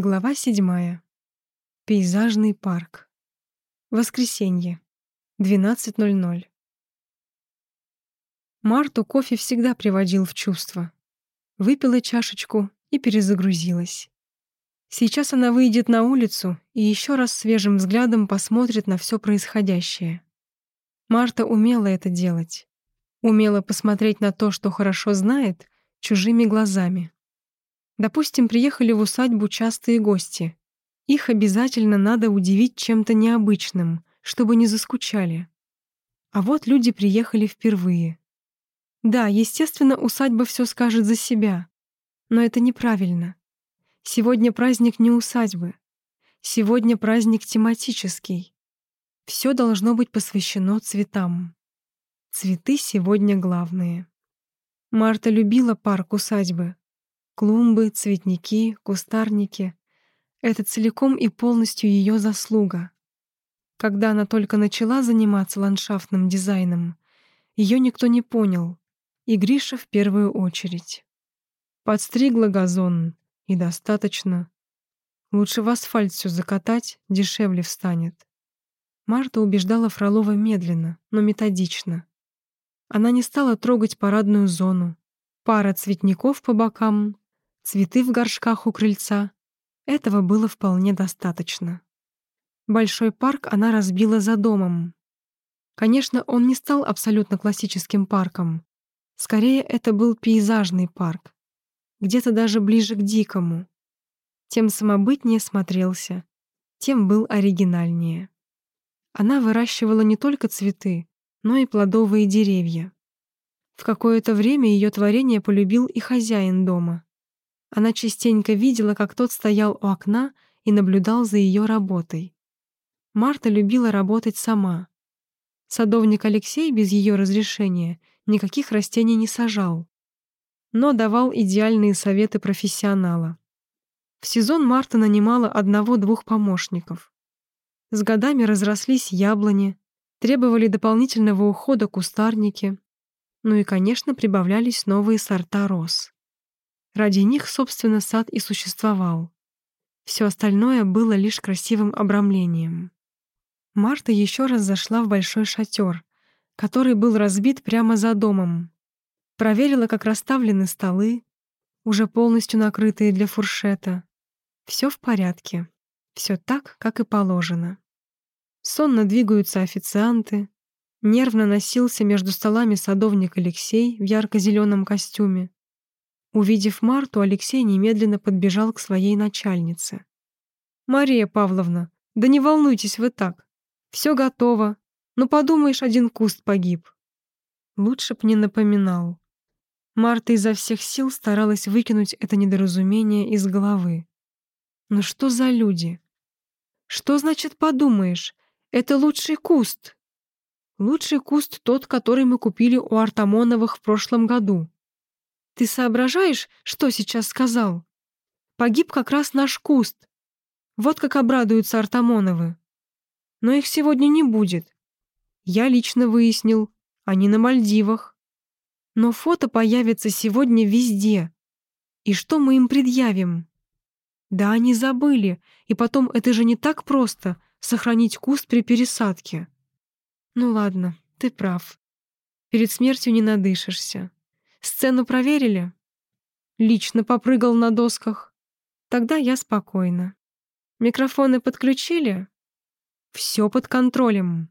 Глава седьмая. Пейзажный парк. Воскресенье. 12.00. Марту кофе всегда приводил в чувство. Выпила чашечку и перезагрузилась. Сейчас она выйдет на улицу и еще раз свежим взглядом посмотрит на все происходящее. Марта умела это делать. Умела посмотреть на то, что хорошо знает, чужими глазами. Допустим, приехали в усадьбу частые гости. Их обязательно надо удивить чем-то необычным, чтобы не заскучали. А вот люди приехали впервые. Да, естественно, усадьба все скажет за себя. Но это неправильно. Сегодня праздник не усадьбы. Сегодня праздник тематический. Все должно быть посвящено цветам. Цветы сегодня главные. Марта любила парк усадьбы, Клумбы, цветники, кустарники — это целиком и полностью ее заслуга. Когда она только начала заниматься ландшафтным дизайном, ее никто не понял, и Гриша в первую очередь. Подстригла газон, и достаточно. Лучше в асфальт все закатать, дешевле встанет. Марта убеждала Фролова медленно, но методично. Она не стала трогать парадную зону. Пара цветников по бокам, цветы в горшках у крыльца. Этого было вполне достаточно. Большой парк она разбила за домом. Конечно, он не стал абсолютно классическим парком. Скорее, это был пейзажный парк. Где-то даже ближе к дикому. Тем самобытнее смотрелся, тем был оригинальнее. Она выращивала не только цветы, но и плодовые деревья. В какое-то время ее творение полюбил и хозяин дома. Она частенько видела, как тот стоял у окна и наблюдал за ее работой. Марта любила работать сама. Садовник Алексей без ее разрешения никаких растений не сажал, но давал идеальные советы профессионала. В сезон Марта нанимала одного-двух помощников. С годами разрослись яблони, требовали дополнительного ухода кустарники, ну и, конечно, прибавлялись новые сорта роз. Ради них, собственно, сад и существовал. Все остальное было лишь красивым обрамлением. Марта еще раз зашла в большой шатер, который был разбит прямо за домом. Проверила, как расставлены столы, уже полностью накрытые для фуршета. Все в порядке. Все так, как и положено. Сонно двигаются официанты. Нервно носился между столами садовник Алексей в ярко-зеленом костюме. Увидев Марту, Алексей немедленно подбежал к своей начальнице. «Мария Павловна, да не волнуйтесь вы так. Все готово. Ну, подумаешь, один куст погиб». Лучше б не напоминал. Марта изо всех сил старалась выкинуть это недоразумение из головы. «Ну что за люди?» «Что значит «подумаешь»? Это лучший куст!» «Лучший куст тот, который мы купили у Артамоновых в прошлом году», ты соображаешь, что сейчас сказал? Погиб как раз наш куст. Вот как обрадуются Артамоновы. Но их сегодня не будет. Я лично выяснил, они на Мальдивах. Но фото появится сегодня везде. И что мы им предъявим? Да они забыли, и потом это же не так просто — сохранить куст при пересадке. Ну ладно, ты прав. Перед смертью не надышишься. Сцену проверили? Лично попрыгал на досках. Тогда я спокойна. Микрофоны подключили? Все под контролем.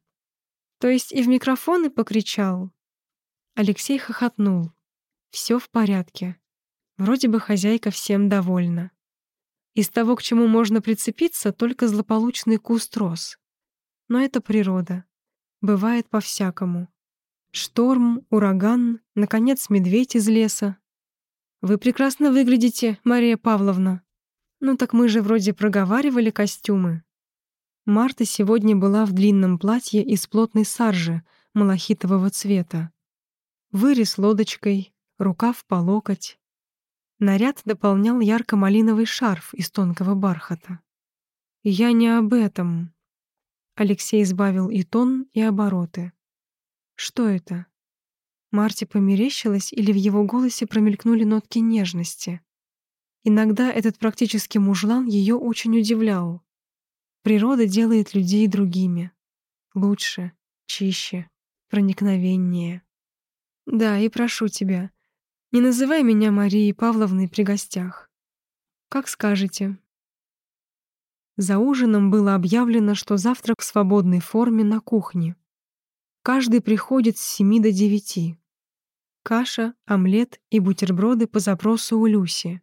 То есть и в микрофоны покричал? Алексей хохотнул. Все в порядке. Вроде бы хозяйка всем довольна. Из того, к чему можно прицепиться, только злополучный куст роз. Но это природа. Бывает по-всякому. Шторм, ураган, наконец, медведь из леса. Вы прекрасно выглядите, Мария Павловна. Ну так мы же вроде проговаривали костюмы. Марта сегодня была в длинном платье из плотной саржи малахитового цвета. Вырез лодочкой, рукав по локоть. Наряд дополнял ярко-малиновый шарф из тонкого бархата. «Я не об этом». Алексей избавил и тон, и обороты. Что это? Марте померещилось или в его голосе промелькнули нотки нежности? Иногда этот практически мужлан ее очень удивлял. Природа делает людей другими. Лучше, чище, проникновеннее. Да, и прошу тебя, не называй меня Марией Павловной при гостях. Как скажете. За ужином было объявлено, что завтрак в свободной форме на кухне. Каждый приходит с семи до девяти. Каша, омлет и бутерброды по запросу у Люси.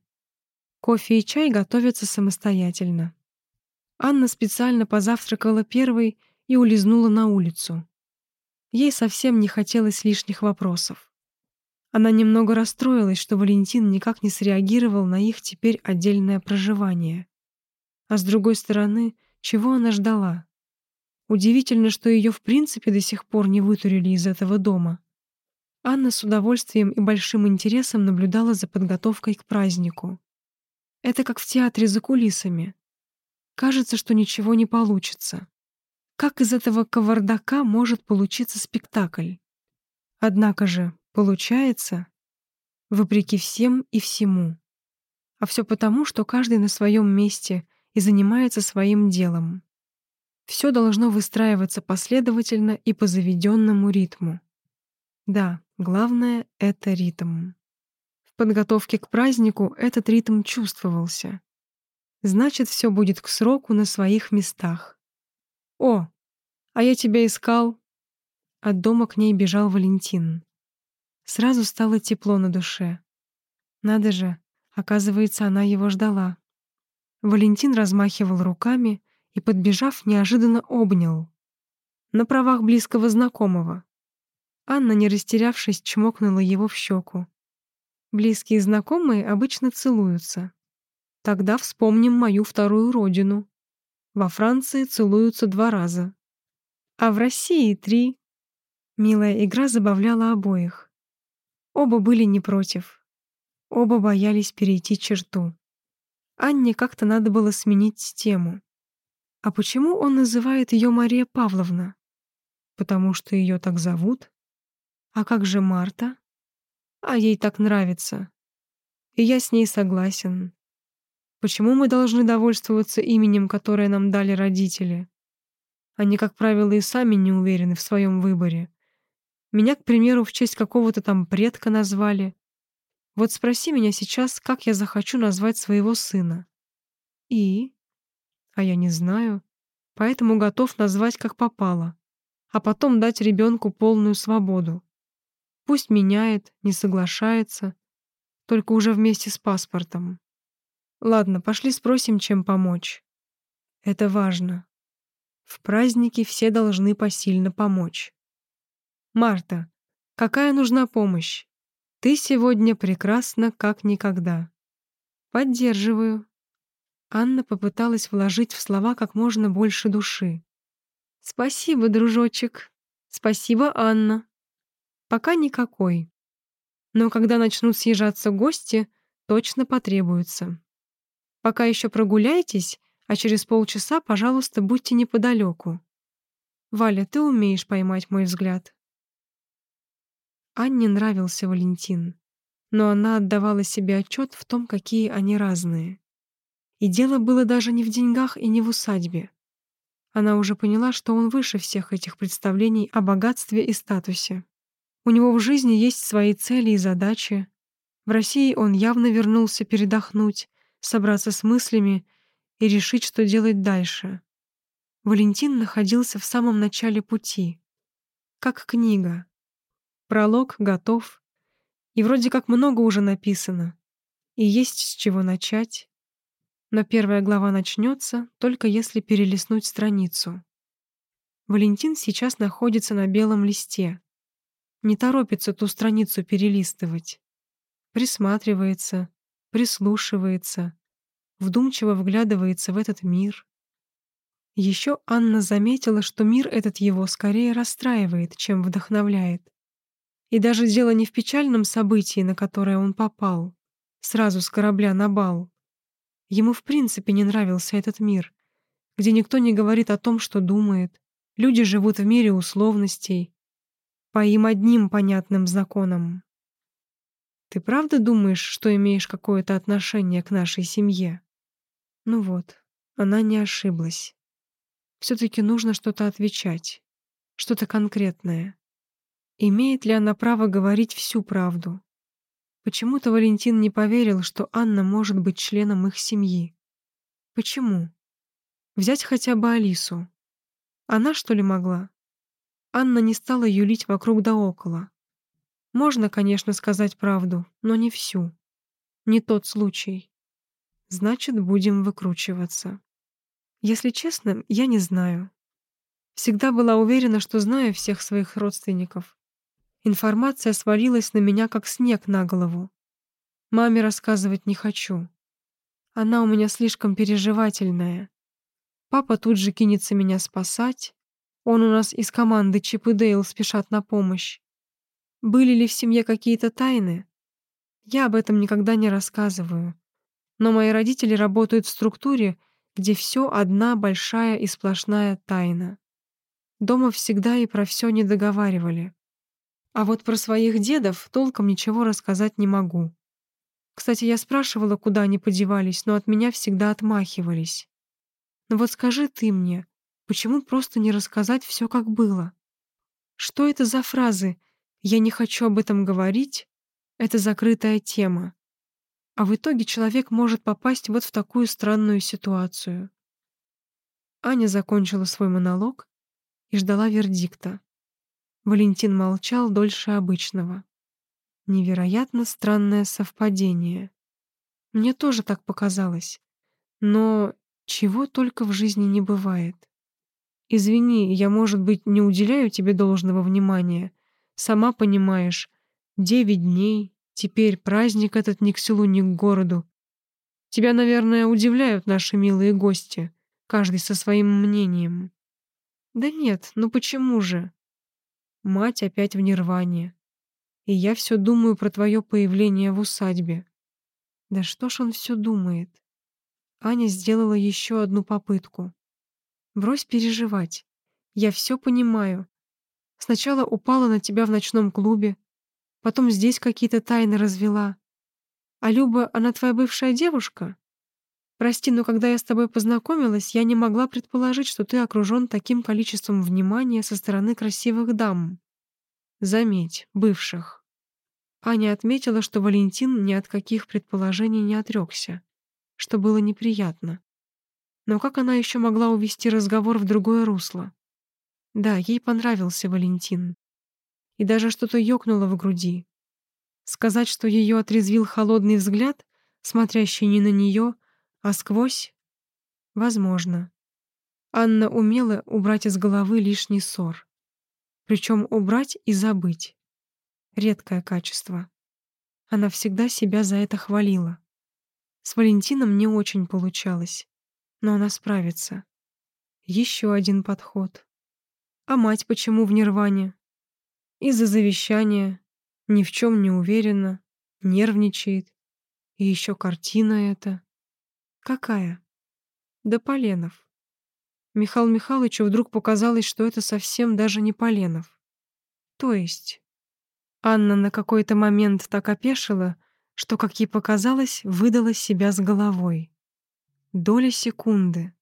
Кофе и чай готовятся самостоятельно. Анна специально позавтракала первой и улизнула на улицу. Ей совсем не хотелось лишних вопросов. Она немного расстроилась, что Валентин никак не среагировал на их теперь отдельное проживание. А с другой стороны, чего она ждала? Удивительно, что ее в принципе до сих пор не вытурили из этого дома. Анна с удовольствием и большим интересом наблюдала за подготовкой к празднику. Это как в театре за кулисами. Кажется, что ничего не получится. Как из этого кавардака может получиться спектакль? Однако же, получается, вопреки всем и всему. А все потому, что каждый на своем месте и занимается своим делом. Все должно выстраиваться последовательно и по заведенному ритму. Да, главное — это ритм подготовке к празднику этот ритм чувствовался. Значит, все будет к сроку на своих местах. «О, а я тебя искал!» От дома к ней бежал Валентин. Сразу стало тепло на душе. Надо же, оказывается, она его ждала. Валентин размахивал руками и, подбежав, неожиданно обнял. На правах близкого знакомого. Анна, не растерявшись, чмокнула его в щеку. Близкие знакомые обычно целуются. Тогда вспомним мою вторую родину. Во Франции целуются два раза. А в России три. Милая игра забавляла обоих. Оба были не против. Оба боялись перейти черту. Анне как-то надо было сменить тему. А почему он называет ее Мария Павловна? Потому что ее так зовут? А как же Марта? а ей так нравится. И я с ней согласен. Почему мы должны довольствоваться именем, которое нам дали родители? Они, как правило, и сами не уверены в своем выборе. Меня, к примеру, в честь какого-то там предка назвали. Вот спроси меня сейчас, как я захочу назвать своего сына. И? А я не знаю, поэтому готов назвать как попало, а потом дать ребенку полную свободу. Пусть меняет, не соглашается, только уже вместе с паспортом. Ладно, пошли спросим, чем помочь. Это важно. В празднике все должны посильно помочь. Марта, какая нужна помощь? Ты сегодня прекрасна, как никогда. Поддерживаю. Анна попыталась вложить в слова как можно больше души. Спасибо, дружочек. Спасибо, Анна. Пока никакой. Но когда начнут съезжаться гости, точно потребуется. Пока еще прогуляйтесь, а через полчаса, пожалуйста, будьте неподалеку. Валя, ты умеешь поймать мой взгляд. Анне нравился Валентин, но она отдавала себе отчет в том, какие они разные. И дело было даже не в деньгах и не в усадьбе. Она уже поняла, что он выше всех этих представлений о богатстве и статусе. У него в жизни есть свои цели и задачи. В России он явно вернулся передохнуть, собраться с мыслями и решить, что делать дальше. Валентин находился в самом начале пути. Как книга. Пролог готов. И вроде как много уже написано. И есть с чего начать. Но первая глава начнется, только если перелистнуть страницу. Валентин сейчас находится на белом листе не торопится ту страницу перелистывать. Присматривается, прислушивается, вдумчиво вглядывается в этот мир. Еще Анна заметила, что мир этот его скорее расстраивает, чем вдохновляет. И даже дело не в печальном событии, на которое он попал, сразу с корабля на бал. Ему в принципе не нравился этот мир, где никто не говорит о том, что думает, люди живут в мире условностей, по им одним понятным законам. Ты правда думаешь, что имеешь какое-то отношение к нашей семье? Ну вот, она не ошиблась. Все-таки нужно что-то отвечать, что-то конкретное. Имеет ли она право говорить всю правду? Почему-то Валентин не поверил, что Анна может быть членом их семьи. Почему? Взять хотя бы Алису. Она, что ли, могла? Анна не стала юлить вокруг да около. Можно, конечно, сказать правду, но не всю. Не тот случай. Значит, будем выкручиваться. Если честно, я не знаю. Всегда была уверена, что знаю всех своих родственников. Информация свалилась на меня, как снег на голову. Маме рассказывать не хочу. Она у меня слишком переживательная. Папа тут же кинется меня спасать. Он у нас из команды Чип и Дейл спешат на помощь. Были ли в семье какие-то тайны? Я об этом никогда не рассказываю. Но мои родители работают в структуре, где все одна большая и сплошная тайна. Дома всегда и про все не договаривали. А вот про своих дедов толком ничего рассказать не могу. Кстати, я спрашивала, куда они подевались, но от меня всегда отмахивались. Но вот скажи ты мне, почему просто не рассказать все, как было? Что это за фразы «я не хочу об этом говорить» — это закрытая тема. А в итоге человек может попасть вот в такую странную ситуацию. Аня закончила свой монолог и ждала вердикта. Валентин молчал дольше обычного. Невероятно странное совпадение. Мне тоже так показалось. Но чего только в жизни не бывает. Извини, я, может быть, не уделяю тебе должного внимания. Сама понимаешь, девять дней, теперь праздник этот ни к селу, ни к городу. Тебя, наверное, удивляют наши милые гости, каждый со своим мнением. Да нет, ну почему же? Мать опять в нирване. И я все думаю про твое появление в усадьбе. Да что ж он все думает? Аня сделала еще одну попытку. Брось переживать. Я все понимаю. Сначала упала на тебя в ночном клубе, потом здесь какие-то тайны развела. А Люба, она твоя бывшая девушка? Прости, но когда я с тобой познакомилась, я не могла предположить, что ты окружен таким количеством внимания со стороны красивых дам. Заметь, бывших. Аня отметила, что Валентин ни от каких предположений не отрекся, что было неприятно. Но как она еще могла увести разговор в другое русло? Да, ей понравился Валентин. И даже что-то ёкнуло в груди. Сказать, что ее отрезвил холодный взгляд, смотрящий не на нее, а сквозь? Возможно. Анна умела убрать из головы лишний ссор. Причем убрать и забыть. Редкое качество. Она всегда себя за это хвалила. С Валентином не очень получалось, но она справится. Еще один подход. А мать почему в нирване? Из-за завещания, ни в чем не уверена, нервничает. И еще картина эта. «Какая?» «Да Поленов». Михаил Михайловичу вдруг показалось, что это совсем даже не Поленов. «То есть?» Анна на какой-то момент так опешила, что, как ей показалось, выдала себя с головой. Доля секунды.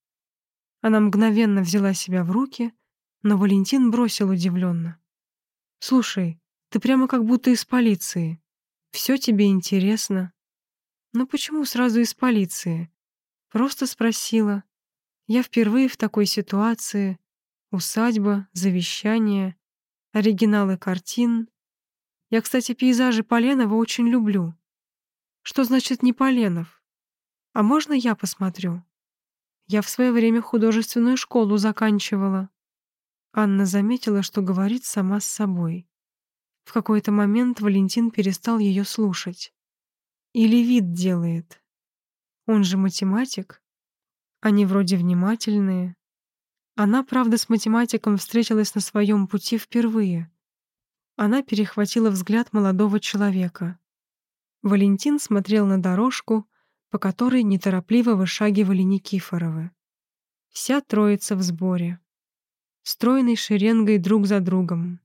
Она мгновенно взяла себя в руки, но Валентин бросил удивленно. «Слушай, ты прямо как будто из полиции. Все тебе интересно». «Ну почему сразу из полиции? Просто спросила. Я впервые в такой ситуации. Усадьба, завещание, оригиналы картин. Я, кстати, пейзажи Поленова очень люблю. Что значит не Поленов? А можно я посмотрю? Я в свое время художественную школу заканчивала. Анна заметила, что говорит сама с собой. В какой-то момент Валентин перестал ее слушать. Или вид делает. Он же математик. Они вроде внимательные. Она, правда, с математиком встретилась на своем пути впервые. Она перехватила взгляд молодого человека. Валентин смотрел на дорожку, по которой неторопливо вышагивали Никифоровы. Вся троица в сборе. Стройной шеренгой друг за другом.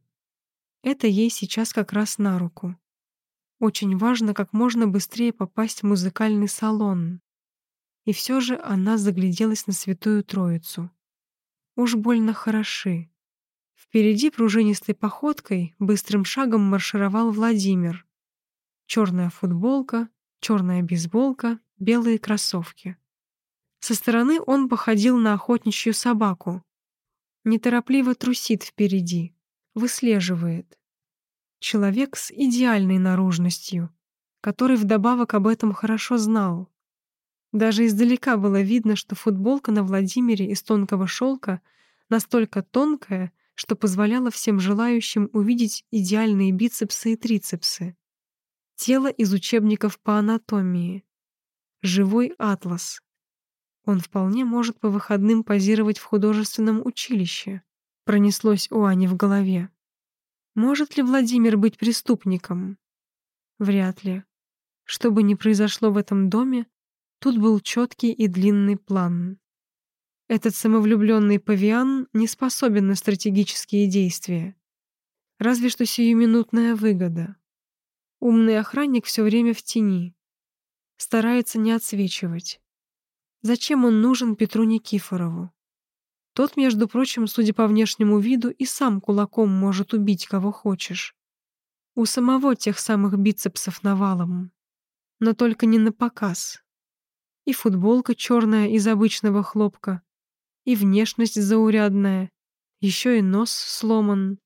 Это ей сейчас как раз на руку. Очень важно как можно быстрее попасть в музыкальный салон. И все же она загляделась на Святую Троицу. Уж больно хороши. Впереди пружинистой походкой быстрым шагом маршировал Владимир. Черная футболка, черная бейсболка, белые кроссовки. Со стороны он походил на охотничью собаку. Неторопливо трусит впереди, выслеживает. Человек с идеальной наружностью, который вдобавок об этом хорошо знал. Даже издалека было видно, что футболка на Владимире из тонкого шелка настолько тонкая, что позволяла всем желающим увидеть идеальные бицепсы и трицепсы. Тело из учебников по анатомии. Живой атлас. Он вполне может по выходным позировать в художественном училище. Пронеслось у Ани в голове. Может ли Владимир быть преступником? Вряд ли. Что бы ни произошло в этом доме, тут был четкий и длинный план. Этот самовлюбленный павиан не способен на стратегические действия. Разве что сиюминутная выгода. Умный охранник все время в тени. Старается не отсвечивать. Зачем он нужен Петру Никифорову? Тот, между прочим, судя по внешнему виду, и сам кулаком может убить кого хочешь. У самого тех самых бицепсов навалом. Но только не на показ. И футболка черная из обычного хлопка, и внешность заурядная, еще и нос сломан.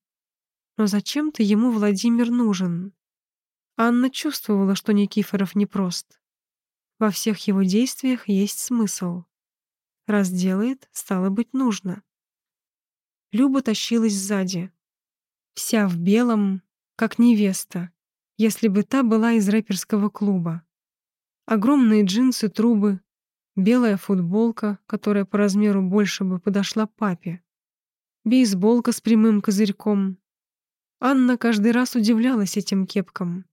Но зачем-то ему Владимир нужен. Анна чувствовала, что Никифоров непрост. Во всех его действиях есть смысл. Раз делает, стало быть, нужно. Люба тащилась сзади. Вся в белом, как невеста, если бы та была из рэперского клуба. Огромные джинсы, трубы, белая футболка, которая по размеру больше бы подошла папе, бейсболка с прямым козырьком. Анна каждый раз удивлялась этим кепкам.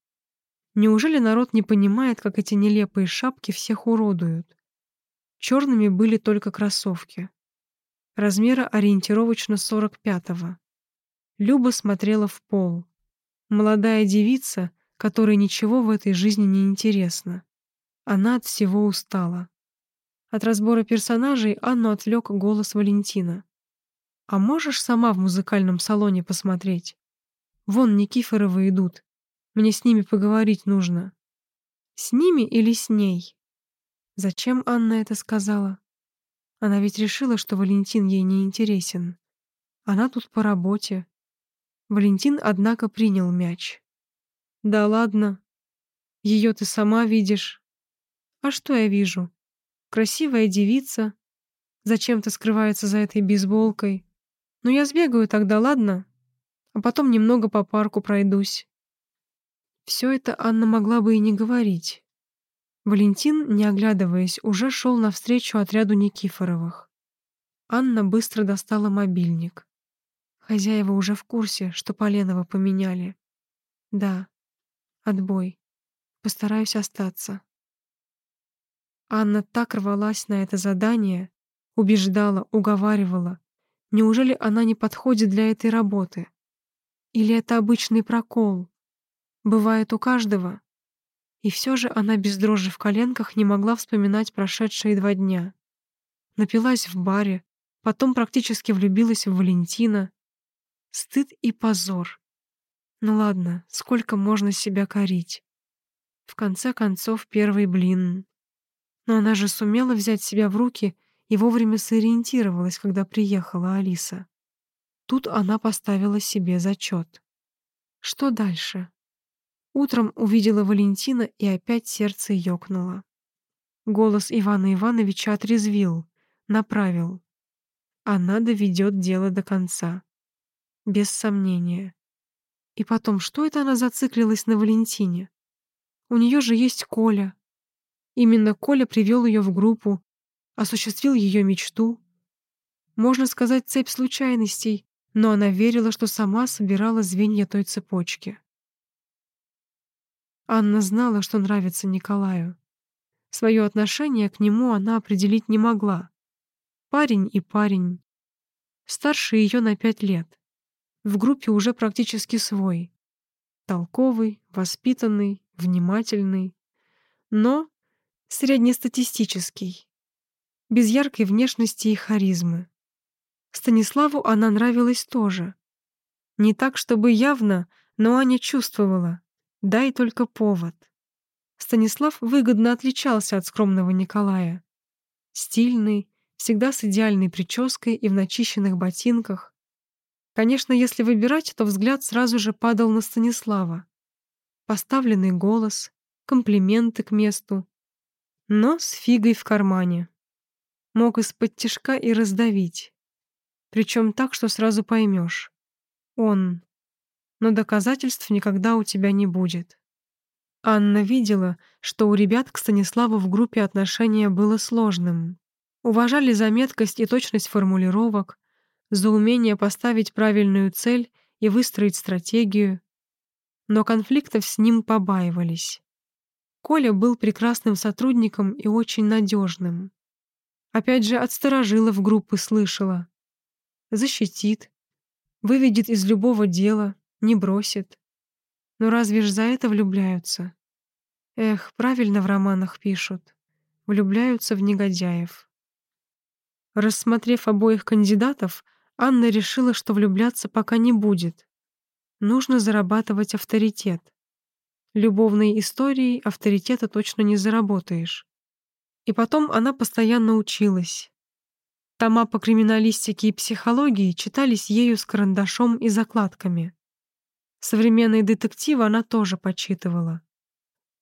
Неужели народ не понимает, как эти нелепые шапки всех уродуют? Черными были только кроссовки. Размера ориентировочно 45-го. Люба смотрела в пол. Молодая девица, которой ничего в этой жизни не интересно. Она от всего устала. От разбора персонажей Анну отвлек голос Валентина. «А можешь сама в музыкальном салоне посмотреть? Вон Никифоровы идут. Мне с ними поговорить нужно». «С ними или с ней?» Зачем Анна это сказала? Она ведь решила, что Валентин ей не интересен. Она тут по работе. Валентин, однако, принял мяч. «Да ладно. Ее ты сама видишь». «А что я вижу? Красивая девица. Зачем-то скрывается за этой бейсболкой. Ну я сбегаю тогда, ладно? А потом немного по парку пройдусь. Все это Анна могла бы и не говорить. Валентин, не оглядываясь, уже шел навстречу отряду Никифоровых. Анна быстро достала мобильник. Хозяева уже в курсе, что Поленова поменяли. Да, отбой. Постараюсь остаться. Анна так рвалась на это задание, убеждала, уговаривала. Неужели она не подходит для этой работы? Или это обычный прокол? Бывает у каждого. И все же она без дрожи в коленках не могла вспоминать прошедшие два дня. Напилась в баре, потом практически влюбилась в Валентина. Стыд и позор. Ну ладно, сколько можно себя корить? В конце концов, первый блин. Но она же сумела взять себя в руки и вовремя сориентировалась, когда приехала Алиса. Тут она поставила себе зачет. Что дальше? Утром увидела Валентина, и опять сердце ёкнуло. Голос Ивана Ивановича отрезвил, направил. Она доведет дело до конца. Без сомнения. И потом, что это она зациклилась на Валентине? У нее же есть Коля. Именно Коля привел ее в группу, осуществил ее мечту. Можно сказать, цепь случайностей, но она верила, что сама собирала звенья той цепочки. Анна знала, что нравится Николаю. Свое отношение к нему она определить не могла. Парень и парень. Старше ее на пять лет. В группе уже практически свой. Толковый, воспитанный, внимательный, но среднестатистический, без яркой внешности и харизмы. Станиславу она нравилась тоже. Не так, чтобы явно, но Аня чувствовала. Дай только повод. Станислав выгодно отличался от скромного Николая. Стильный, всегда с идеальной прической и в начищенных ботинках. Конечно, если выбирать, то взгляд сразу же падал на Станислава. Поставленный голос, комплименты к месту, но с фигой в кармане. Мог из-под тишка и раздавить. Причем так, что сразу поймешь. Он. Но доказательств никогда у тебя не будет. Анна видела, что у ребят к Станиславу в группе отношения было сложным. Уважали за меткость и точность формулировок, за умение поставить правильную цель и выстроить стратегию, но конфликтов с ним побаивались. Коля был прекрасным сотрудником и очень надежным. Опять же, от старожилов группы слышала. Защитит, выведет из любого дела, не бросит. Но разве ж за это влюбляются? Эх, правильно в романах пишут. Влюбляются в негодяев. Рассмотрев обоих кандидатов, Анна решила, что влюбляться пока не будет. Нужно зарабатывать авторитет. Любовной историей авторитета точно не заработаешь. И потом она постоянно училась. Тома по криминалистике и психологии читались ею с карандашом и закладками. Современные детективы она тоже почитывала.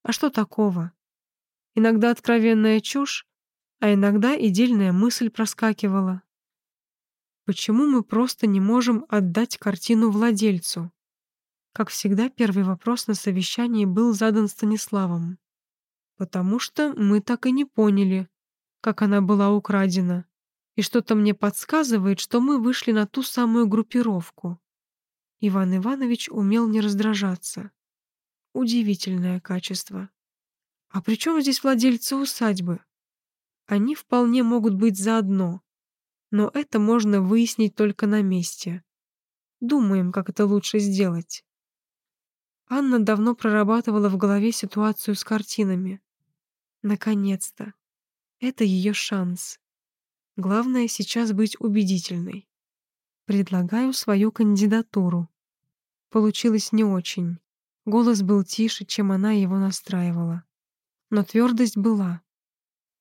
А что такого? Иногда откровенная чушь, а иногда и мысль проскакивала. Почему мы просто не можем отдать картину владельцу? Как всегда, первый вопрос на совещании был задан Станиславом. Потому что мы так и не поняли, как она была украдена. И что-то мне подсказывает, что мы вышли на ту самую группировку. Иван Иванович умел не раздражаться. Удивительное качество. А при чем здесь владельцы усадьбы? Они вполне могут быть заодно, но это можно выяснить только на месте. Думаем, как это лучше сделать. Анна давно прорабатывала в голове ситуацию с картинами. Наконец-то. Это ее шанс. Главное сейчас быть убедительной. Предлагаю свою кандидатуру. Получилось не очень. Голос был тише, чем она его настраивала. Но твердость была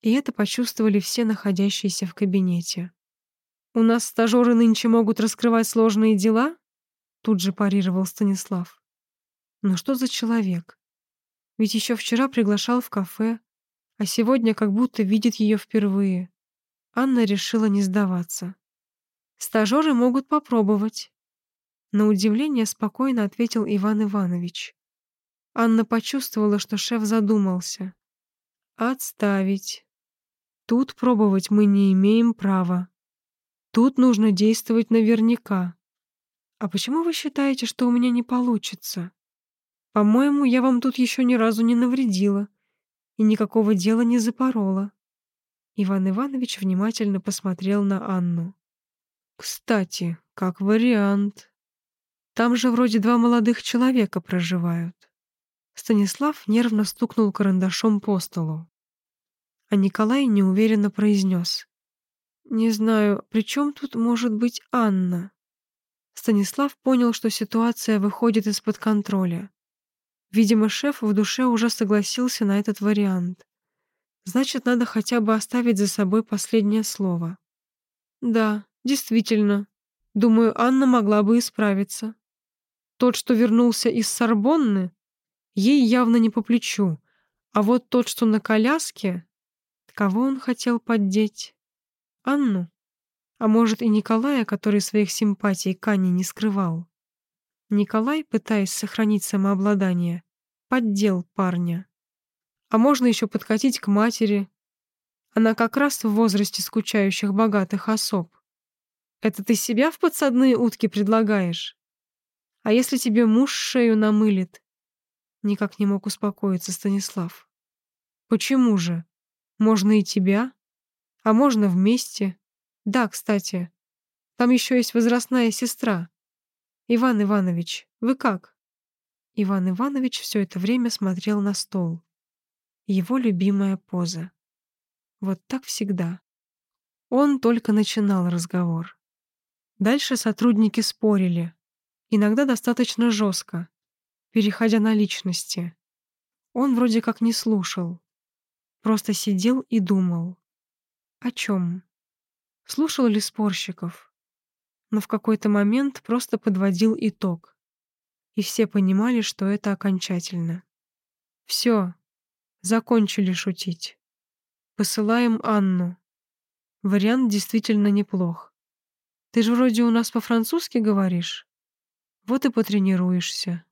и это почувствовали все находящиеся в кабинете. «У нас стажеры нынче могут раскрывать сложные дела?» Тут же парировал Станислав. «Ну что за человек? Ведь еще вчера приглашал в кафе, а сегодня как будто видит ее впервые». Анна решила не сдаваться. «Стажеры могут попробовать». На удивление спокойно ответил Иван Иванович. Анна почувствовала, что шеф задумался. «Отставить. Тут пробовать мы не имеем права. Тут нужно действовать наверняка. А почему вы считаете, что у меня не получится? По-моему, я вам тут еще ни разу не навредила и никакого дела не запорола. Иван Иванович внимательно посмотрел на Анну. Кстати, как вариант. Там же вроде два молодых человека проживают. Станислав нервно стукнул карандашом по столу а Николай неуверенно произнес. «Не знаю, при чем тут может быть Анна?» Станислав понял, что ситуация выходит из-под контроля. Видимо, шеф в душе уже согласился на этот вариант. Значит, надо хотя бы оставить за собой последнее слово. Да, действительно. Думаю, Анна могла бы исправиться. Тот, что вернулся из Сорбонны, ей явно не по плечу, а вот тот, что на коляске, Кого он хотел поддеть? Анну? А может и Николая, который своих симпатий к Анне не скрывал? Николай, пытаясь сохранить самообладание, поддел парня. А можно еще подкатить к матери. Она как раз в возрасте скучающих богатых особ. Это ты себя в подсадные утки предлагаешь? А если тебе муж шею намылит? Никак не мог успокоиться Станислав. Почему же? Можно и тебя, а можно вместе. Да, кстати, там еще есть возрастная сестра. Иван Иванович, вы как? Иван Иванович все это время смотрел на стол. Его любимая поза. Вот так всегда. Он только начинал разговор. Дальше сотрудники спорили, иногда достаточно жестко, переходя на личности. Он вроде как не слушал, просто сидел и думал. О чем? Слушал ли спорщиков? Но в какой-то момент просто подводил итог. И все понимали, что это окончательно. Все, закончили шутить. Посылаем Анну. Вариант действительно неплох. Ты же вроде у нас по-французски говоришь. Вот и потренируешься.